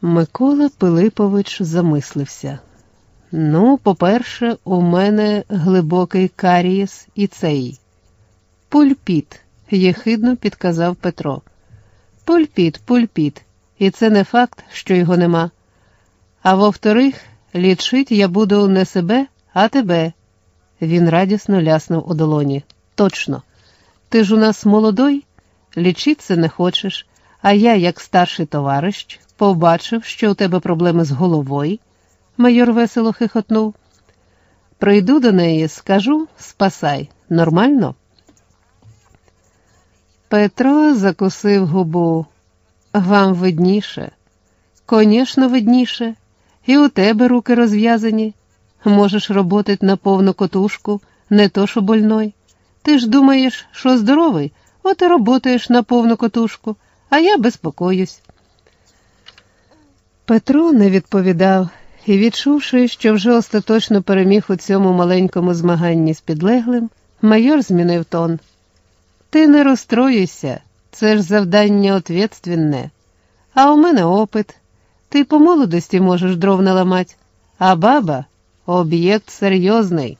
Микола Пилипович замислився. Ну, по-перше, у мене глибокий карієс і цей. Пульпіт, єхидно підказав Петро. Пульпіт, пульпіт, і це не факт, що його нема. А во-вторих, лічить я буду не себе, а тебе. Він радісно ляснув у долоні. Точно. Ти ж у нас молодой, лічитися не хочеш, а я, як старший товариш, побачив, що у тебе проблеми з головою. Майор весело хихотнув. Прийду до неї, скажу, спасай, нормально? Петро закусив губу. Вам видніше. Конечно, видніше. І у тебе руки розв'язані. Можеш роботить на повну котушку, не то що больной. Ти ж думаєш, що здоровий, от і роботаєш на повну котушку, а я безпокоюсь. Петро не відповідав і, відчувши, що вже остаточно переміг у цьому маленькому змаганні з підлеглим, майор змінив тон. Ти не розстроюйся, це ж завдання ответственне. А у мене опит. Ти по молодості можеш дров наламати, а баба об'єкт серйозний.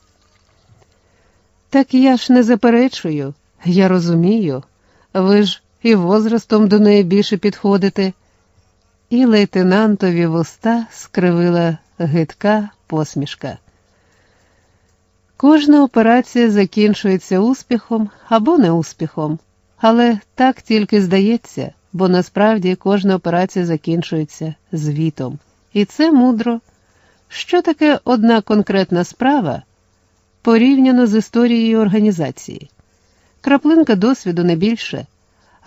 Так я ж не заперечую, я розумію. Ви ж і возрастом до неї більше підходите. І лейтенантові вуста скривила гидка посмішка. Кожна операція закінчується успіхом або неуспіхом, але так тільки здається, бо насправді кожна операція закінчується звітом. І це мудро. Що таке одна конкретна справа порівняно з історією організації? Краплинка досвіду не більше,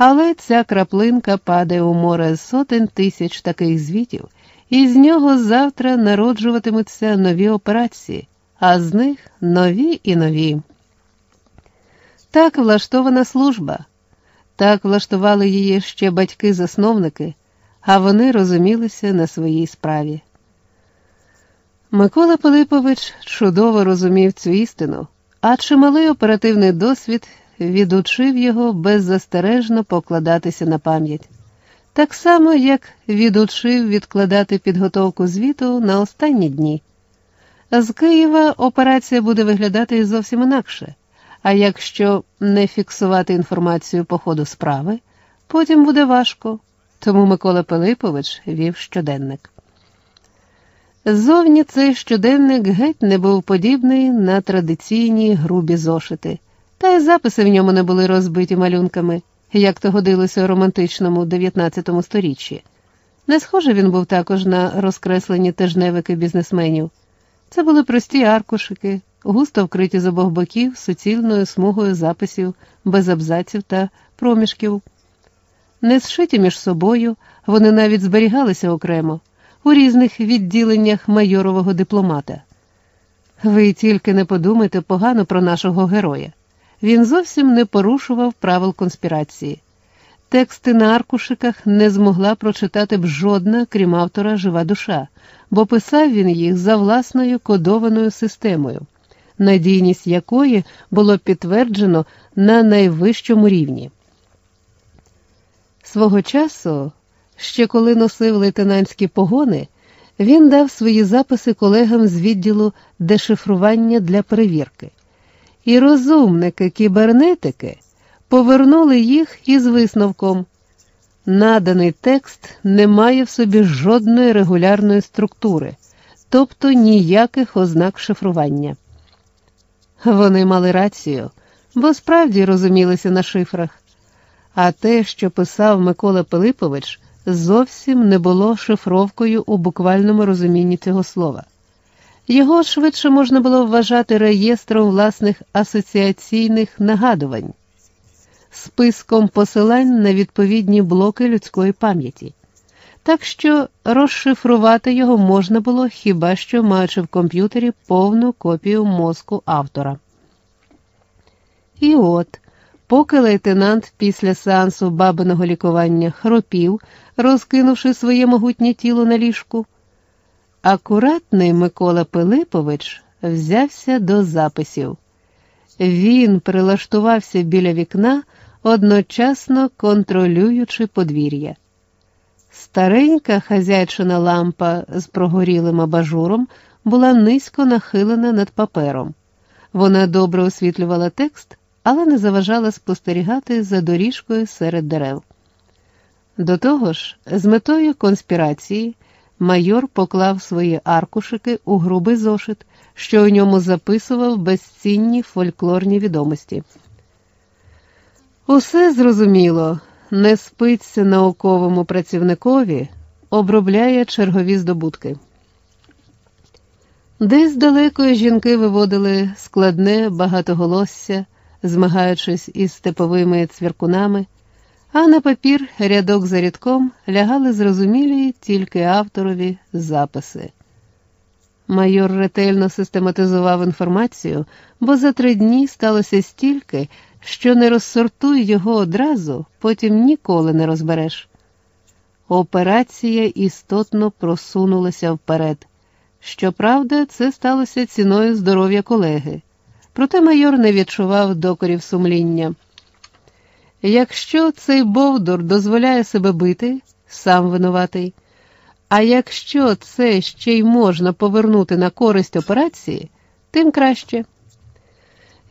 але ця краплинка падає у море сотень тисяч таких звітів, і з нього завтра народжуватимуться нові операції, а з них нові і нові. Так влаштована служба, так влаштували її ще батьки-засновники, а вони розумілися на своїй справі. Микола Пилипович чудово розумів цю істину, а чималий оперативний досвід відучив його беззастережно покладатися на пам'ять, так само, як відучив відкладати підготовку звіту на останні дні. З Києва операція буде виглядати зовсім інакше, а якщо не фіксувати інформацію по ходу справи, потім буде важко, тому Микола Пилипович вів щоденник. Зовні цей щоденник геть не був подібний на традиційні грубі зошити, та й записи в ньому не були розбиті малюнками, як то годилося у романтичному 19 сторіччі. Не схожий він був також на розкреслені тижневики бізнесменів. Це були прості аркушики, густо вкриті з обох боків суцільною смугою записів, без абзаців та проміжків. Не зшиті між собою, вони навіть зберігалися окремо у різних відділеннях майорового дипломата. Ви тільки не подумайте погано про нашого героя. Він зовсім не порушував правил конспірації. Тексти на аркушиках не змогла прочитати б жодна, крім автора, жива душа, бо писав він їх за власною кодованою системою, надійність якої було підтверджено на найвищому рівні. Свого часу Ще коли носив лейтенантські погони, він дав свої записи колегам з відділу дешифрування для перевірки, і розумники кібернетики повернули їх із висновком. Наданий текст не має в собі жодної регулярної структури, тобто ніяких ознак шифрування. Вони мали рацію, бо справді розумілися на шифрах. А те, що писав Микола Пилипович, зовсім не було шифровкою у буквальному розумінні цього слова. Його швидше можна було вважати реєстром власних асоціаційних нагадувань, списком посилань на відповідні блоки людської пам'яті, так що розшифрувати його можна було хіба що маючи в комп'ютері повну копію мозку автора. І от Поки лейтенант після сеансу бабиного лікування хропів, розкинувши своє могутнє тіло на ліжку, акуратний Микола Пилипович взявся до записів. Він прилаштувався біля вікна, одночасно контролюючи подвір'я. Старенька хазяйчина лампа з прогорілим абажуром була низько нахилена над папером. Вона добре освітлювала текст, але не заважала спостерігати за доріжкою серед дерев. До того ж, з метою конспірації майор поклав свої аркушики у грубий зошит, що у ньому записував безцінні фольклорні відомості. Усе зрозуміло, не спиться науковому працівникові, обробляє чергові здобутки. Десь далеко жінки виводили складне багатоголосся, змагаючись із степовими цвіркунами, а на папір рядок за рядком лягали зрозумілі тільки авторові записи. Майор ретельно систематизував інформацію, бо за три дні сталося стільки, що не розсортуй його одразу, потім ніколи не розбереш. Операція істотно просунулася вперед. Щоправда, це сталося ціною здоров'я колеги, проте майор не відчував докорів сумління. Якщо цей Бовдур дозволяє себе бити, сам винуватий. А якщо це ще й можна повернути на користь операції, тим краще.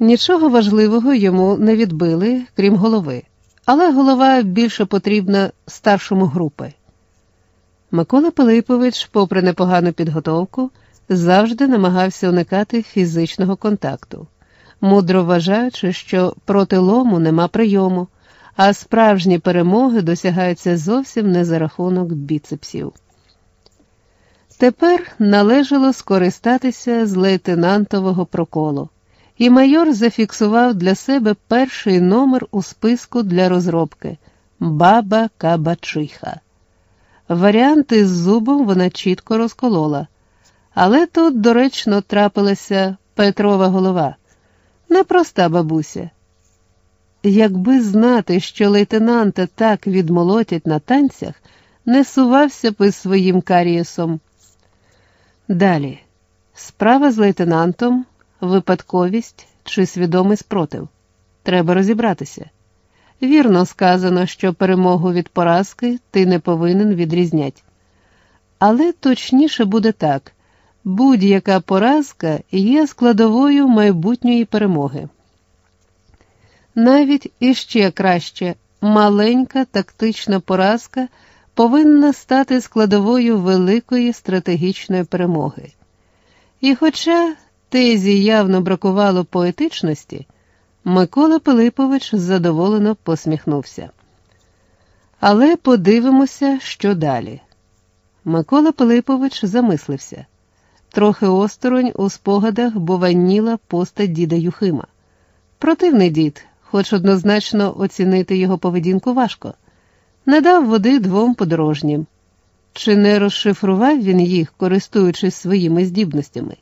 Нічого важливого йому не відбили, крім голови, але голова більше потрібна старшому групи. Микола Пилипович, попри непогану підготовку, завжди намагався уникати фізичного контакту, мудро вважаючи, що проти лому нема прийому, а справжні перемоги досягаються зовсім не за рахунок біцепсів. Тепер належало скористатися з лейтенантового проколу, і майор зафіксував для себе перший номер у списку для розробки Баба Кабачиха. Варіанти з зубом вона чітко розколола, але тут доречно трапилася Петрова голова, непроста бабуся. Якби знати, що лейтенанта так відмолотять на танцях, не сувався б із своїм карієсом. Далі справа з лейтенантом, випадковість чи свідомий спротив. Треба розібратися. Вірно сказано, що перемогу від поразки ти не повинен відрізнять. Але точніше буде так: будь-яка поразка є складовою майбутньої перемоги. Навіть іще краще маленька тактична поразка повинна стати складовою великої стратегічної перемоги. І хоча тезі явно бракувало поетичності, Микола Пилипович задоволено посміхнувся. Але подивимося, що далі. Микола Пилипович замислився. Трохи осторонь у спогадах буваніла постать діда Юхима. Противний дід, хоч однозначно оцінити його поведінку важко, не дав води двом подорожнім. Чи не розшифрував він їх, користуючись своїми здібностями?